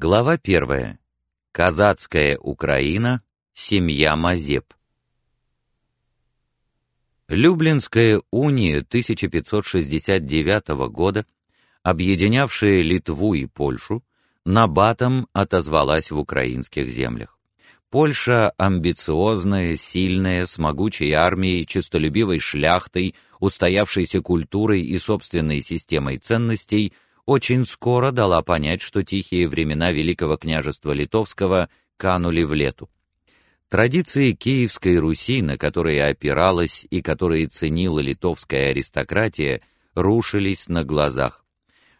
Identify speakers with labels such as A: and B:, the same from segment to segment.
A: Глава первая. Казацкая Украина. Семья Мазеп. Люблинская уния 1569 года, объединявшая Литву и Польшу, набатом отозвалась в украинских землях. Польша амбициозная, сильная, с могучей армией, честолюбивой шляхтой, устоявшейся культурой и собственной системой ценностей – очень скоро дала понять, что тихие времена Великого княжества Литовского канули в лету. Традиции Киевской Руси, на которые опиралась и которые ценила литовская аристократия, рушились на глазах.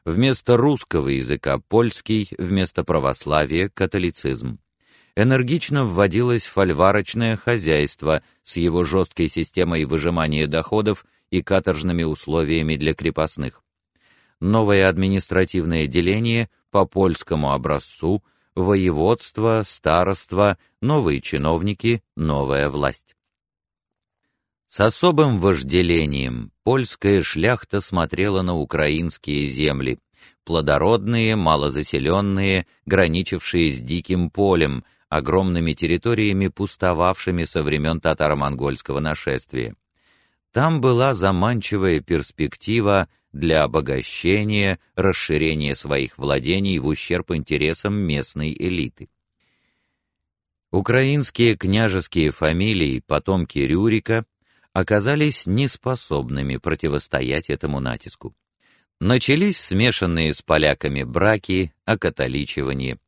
A: Вместо русского языка польский, вместо православия католицизм. Энергично вводилось фольварочное хозяйство с его жесткой системой выжимания доходов и каторжными условиями для крепостных новое административное деление по польскому образцу, воеводство, староство, новые чиновники, новая власть. С особым вожделением польская шляхта смотрела на украинские земли, плодородные, малозаселенные, граничившие с диким полем, огромными территориями, пустовавшими со времен татаро-монгольского нашествия. Там была заманчивая перспектива для обогащения, расширения своих владений в ущерб интересам местной элиты. Украинские княжеские фамилии, потомки Рюрика, оказались неспособными противостоять этому натиску. Начались смешанные с поляками браки, окатоличивание.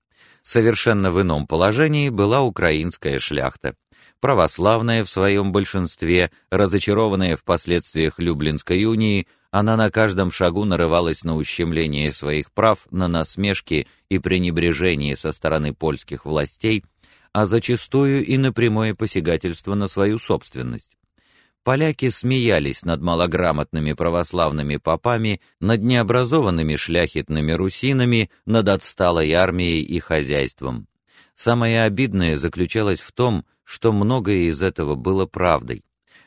A: Совершенно в ином положении была украинская шляхта, православная в своем большинстве, разочарованная в последствиях Люблинской унии, она на каждом шагу нарывалась на ущемление своих прав, на насмешки и пренебрежение со стороны польских властей, а зачастую и на прямое посягательство на свою собственность. Поляки смеялись над малограмотными православными попами, над необразованными шляхетными русинами, над отсталой армией и хозяйством. Самое обидное заключалось в том, что многое из этого было правдой.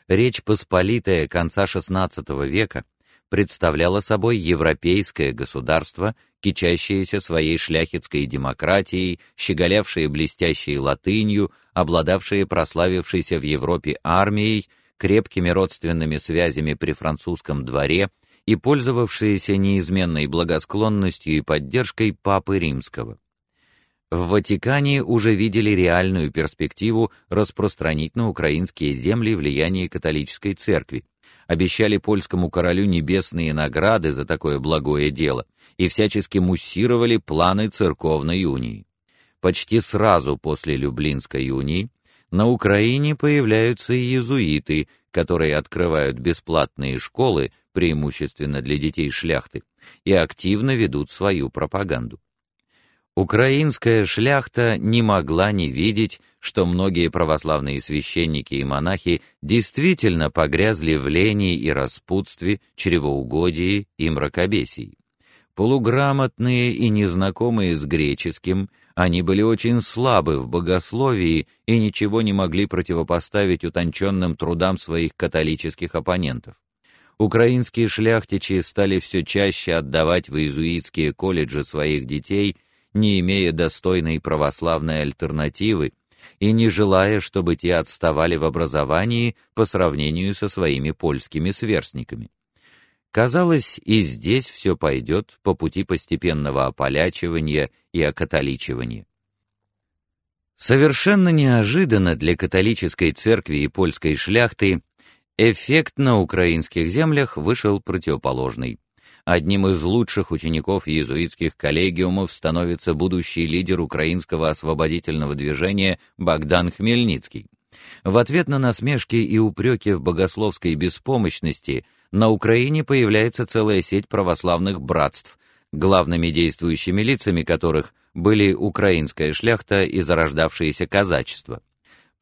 A: Речь Посполитая конца XVI века представляло собой европейское государство, кичащееся своей шляхетской демократией, щеголявшее блестящей латынью, обладавшее прославившейся в Европе армией, крепкими родственными связями при французском дворе и пользовавшееся неизменной благосклонностью и поддержкой папы Римского. В Ватикане уже видели реальную перспективу распространить на украинские земли влияние католической церкви, обещали польскому королю небесные награды за такое благое дело и всячески муссировали планы церковной унии. Почти сразу после Люблинской унии на Украине появляются иезуиты, которые открывают бесплатные школы, преимущественно для детей шляхты, и активно ведут свою пропаганду. Украинская шляхта не могла не видеть, что многие православные священники и монахи действительно погрязли в лени и распутстве, чревоугодии и мракобесии. Полуграмотные и незнакомые с греческим, они были очень слабы в богословии и ничего не могли противопоставить утонченным трудам своих католических оппонентов. Украинские шляхтичи стали все чаще отдавать в иезуитские колледжи своих детей не имея достойной православной альтернативы и не желая, чтобы те отставали в образовании по сравнению со своими польскими сверстниками. Казалось, и здесь все пойдет по пути постепенного ополячивания и окатоличивания. Совершенно неожиданно для католической церкви и польской шляхты эффект на украинских землях вышел противоположный. Одним из лучших учеников иезуитских коллегиумов становится будущий лидер украинского освободительного движения Богдан Хмельницкий. В ответ на насмешки и упреки в богословской беспомощности на Украине появляется целая сеть православных братств, главными действующими лицами которых были украинская шляхта и зарождавшееся казачество.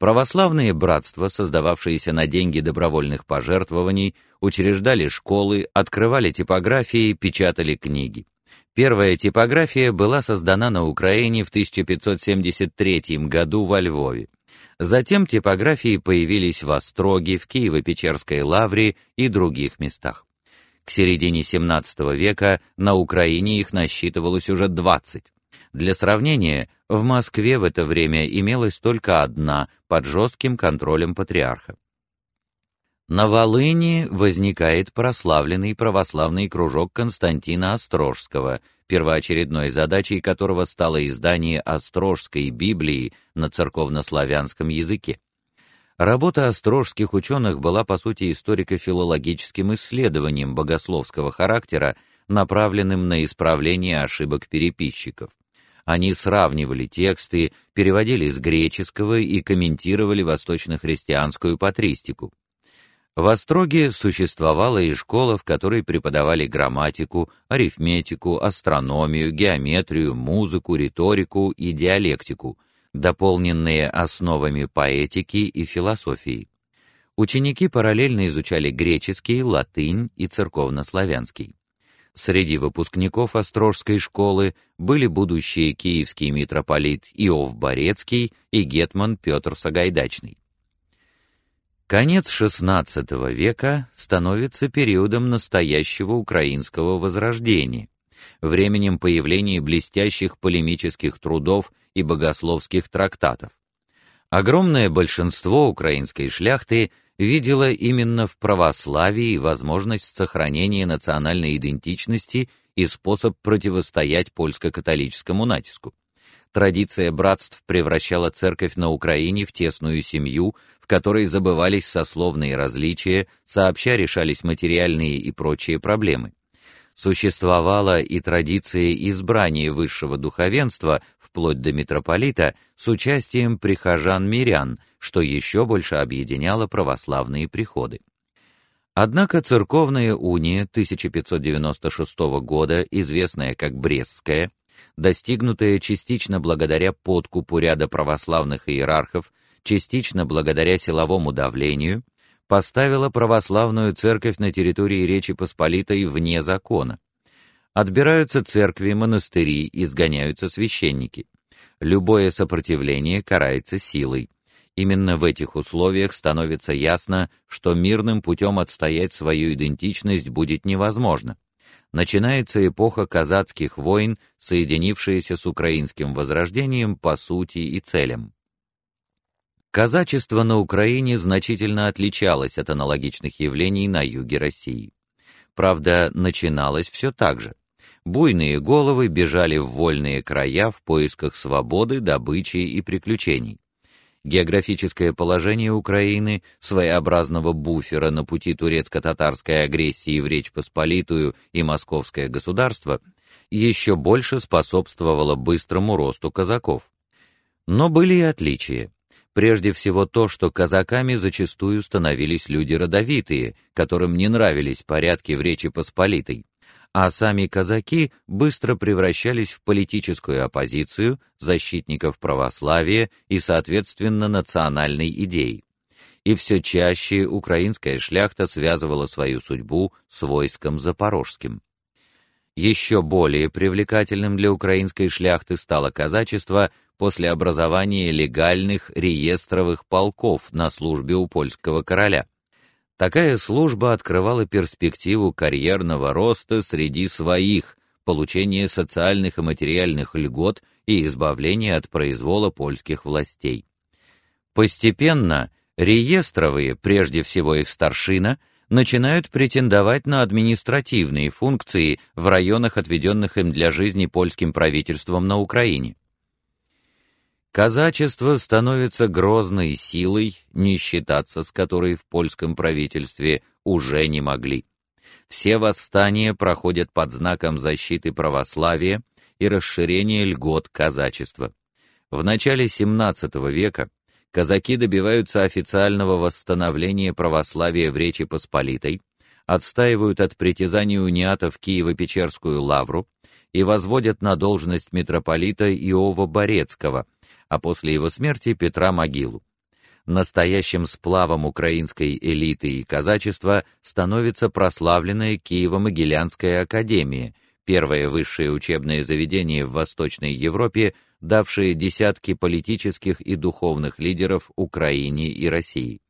A: Православные братства, создававшиеся на деньги добровольных пожертвований, учреждали школы, открывали типографии, печатали книги. Первая типография была создана на Украине в 1573 году во Львове. Затем типографии появились в Остроге, в Киево-Печерской лавре и других местах. К середине XVII века на Украине их насчитывалось уже 20. Для сравнения, в Москве в это время имелась только одна под жестким контролем патриарха. На Волыни возникает прославленный православный кружок Константина Острожского, первоочередной задачей которого стало издание Острожской Библии на церковнославянском языке. Работа острожских ученых была по сути историко-филологическим исследованием богословского характера, направленным на исправление ошибок переписчиков. Они сравнивали тексты, переводили с греческого и комментировали восточно-христианскую патристику. В Остроге существовала и школа, в которой преподавали грамматику, арифметику, астрономию, геометрию, музыку, риторику и диалектику, дополненные основами поэтики и философии. Ученики параллельно изучали греческий, латынь и церковнославянский. Среди выпускников Острожской школы были будущие киевский митрополит Иов Борецкий и гетман Петр Сагайдачный. Конец XVI века становится периодом настоящего украинского возрождения, временем появления блестящих полемических трудов и богословских трактатов. Огромное большинство украинской шляхты видело именно в православии возможность сохранения национальной идентичности и способ противостоять польско-католическому натиску. Традиция братств превращала церковь на Украине в тесную семью, в которой забывались сословные различия, сообща решались материальные и прочие проблемы. Существовала и традиция избрания высшего духовенства, вплоть до митрополита, с участием прихожан-мирян, что еще больше объединяло православные приходы. Однако церковная уния 1596 года, известная как Брестская, достигнутая частично благодаря подкупу ряда православных иерархов, частично благодаря силовому давлению, поставила православную церковь на территории Речи Посполитой вне закона. Отбираются церкви, монастыри, изгоняются священники. Любое сопротивление карается силой. Именно в этих условиях становится ясно, что мирным путем отстоять свою идентичность будет невозможно. Начинается эпоха казацких войн, соединившаяся с украинским возрождением по сути и целям. Казачество на Украине значительно отличалось от аналогичных явлений на юге России. Правда, начиналось все так же. Буйные головы бежали в вольные края в поисках свободы, добычи и приключений. Географическое положение Украины, своеобразного буфера на пути турецко-татарской агрессии в Речь Посполитую и московское государство, еще больше способствовало быстрому росту казаков. Но были и отличия. Прежде всего то, что казаками зачастую становились люди родовитые, которым не нравились порядки в Речи Посполитой, а сами казаки быстро превращались в политическую оппозицию, защитников православия и, соответственно, национальной идеи. И все чаще украинская шляхта связывала свою судьбу с войском запорожским. Еще более привлекательным для украинской шляхты стало казачество после образования легальных реестровых полков на службе у польского короля. Такая служба открывала перспективу карьерного роста среди своих, получения социальных и материальных льгот и избавления от произвола польских властей. Постепенно реестровые, прежде всего их старшина, начинают претендовать на административные функции в районах, отведенных им для жизни польским правительством на Украине. Казачество становится грозной силой, не считаться с которой в польском правительстве уже не могли. Все восстания проходят под знаком защиты православия и расширения льгот казачества. В начале XVII века казаки добиваются официального восстановления православия в Речи Посполитой, отстаивают от притязаний униатов Киево-Печерскую лавру и возводят на должность митрополита Иова Борецкого, а после его смерти Петра могилу. Настоящим сплавом украинской элиты и казачества становится прославленная Киево-Могилянская академия, первое высшее учебное заведение в Восточной Европе, давшее десятки политических и духовных лидеров Украине и России.